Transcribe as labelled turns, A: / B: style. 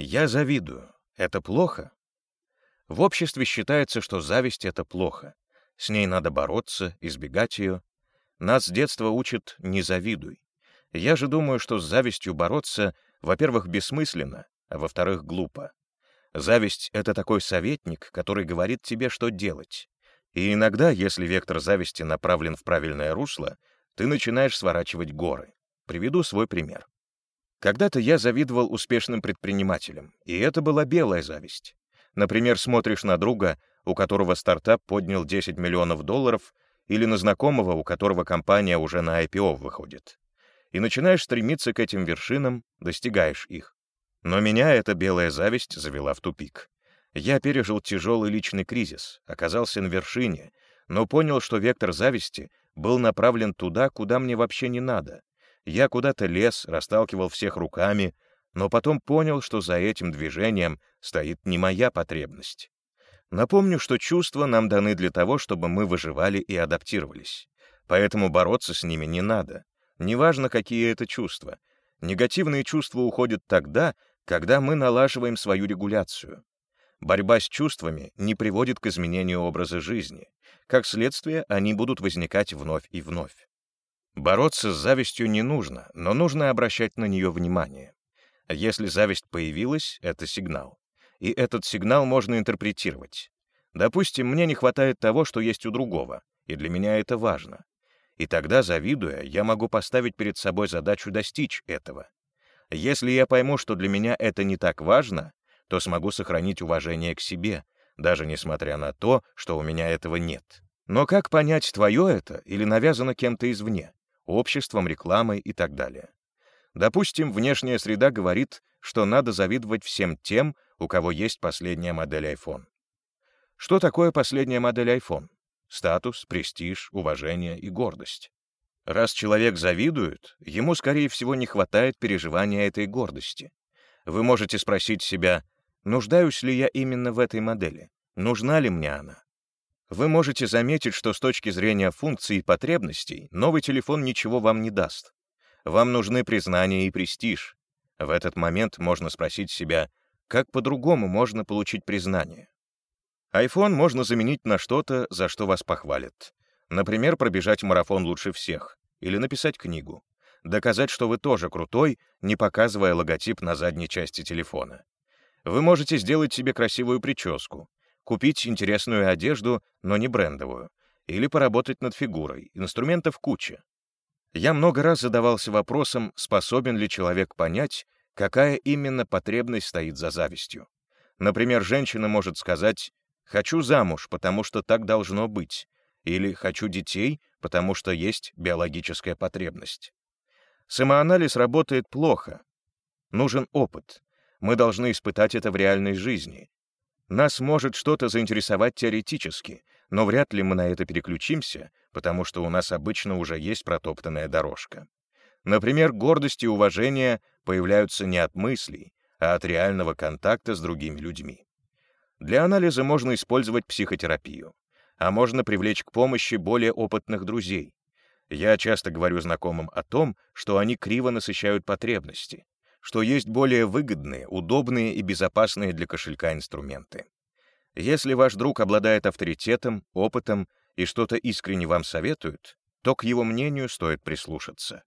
A: Я завидую. Это плохо? В обществе считается, что зависть — это плохо. С ней надо бороться, избегать ее. Нас с детства учат «не завидуй». Я же думаю, что с завистью бороться, во-первых, бессмысленно, а во-вторых, глупо. Зависть — это такой советник, который говорит тебе, что делать. И иногда, если вектор зависти направлен в правильное русло, ты начинаешь сворачивать горы. Приведу свой пример. Когда-то я завидовал успешным предпринимателям, и это была белая зависть. Например, смотришь на друга, у которого стартап поднял 10 миллионов долларов, или на знакомого, у которого компания уже на IPO выходит. И начинаешь стремиться к этим вершинам, достигаешь их. Но меня эта белая зависть завела в тупик. Я пережил тяжелый личный кризис, оказался на вершине, но понял, что вектор зависти был направлен туда, куда мне вообще не надо. Я куда-то лез, расталкивал всех руками, но потом понял, что за этим движением стоит не моя потребность. Напомню, что чувства нам даны для того, чтобы мы выживали и адаптировались. Поэтому бороться с ними не надо. Неважно, какие это чувства. Негативные чувства уходят тогда, когда мы налаживаем свою регуляцию. Борьба с чувствами не приводит к изменению образа жизни. Как следствие, они будут возникать вновь и вновь. Бороться с завистью не нужно, но нужно обращать на нее внимание. Если зависть появилась, это сигнал. И этот сигнал можно интерпретировать. Допустим, мне не хватает того, что есть у другого, и для меня это важно. И тогда, завидуя, я могу поставить перед собой задачу достичь этого. Если я пойму, что для меня это не так важно, то смогу сохранить уважение к себе, даже несмотря на то, что у меня этого нет. Но как понять, твое это или навязано кем-то извне, обществом, рекламой и так далее? Допустим, внешняя среда говорит, что надо завидовать всем тем, у кого есть последняя модель iPhone. Что такое последняя модель iPhone? Статус, престиж, уважение и гордость. Раз человек завидует, ему, скорее всего, не хватает переживания этой гордости. Вы можете спросить себя, нуждаюсь ли я именно в этой модели? Нужна ли мне она? Вы можете заметить, что с точки зрения функций и потребностей новый телефон ничего вам не даст. Вам нужны признание и престиж. В этот момент можно спросить себя, как по-другому можно получить признание? iPhone можно заменить на что-то, за что вас похвалят. Например, пробежать марафон лучше всех. Или написать книгу. Доказать, что вы тоже крутой, не показывая логотип на задней части телефона. Вы можете сделать себе красивую прическу, купить интересную одежду, но не брендовую, или поработать над фигурой, инструментов куча. Я много раз задавался вопросом, способен ли человек понять, какая именно потребность стоит за завистью. Например, женщина может сказать «хочу замуж, потому что так должно быть», или «хочу детей, потому что есть биологическая потребность». Самоанализ работает плохо. Нужен опыт. Мы должны испытать это в реальной жизни. Нас может что-то заинтересовать теоретически, но вряд ли мы на это переключимся, потому что у нас обычно уже есть протоптанная дорожка. Например, гордость и уважение появляются не от мыслей, а от реального контакта с другими людьми. Для анализа можно использовать психотерапию, а можно привлечь к помощи более опытных друзей. Я часто говорю знакомым о том, что они криво насыщают потребности, что есть более выгодные, удобные и безопасные для кошелька инструменты. Если ваш друг обладает авторитетом, опытом и что-то искренне вам советует, то к его мнению стоит прислушаться.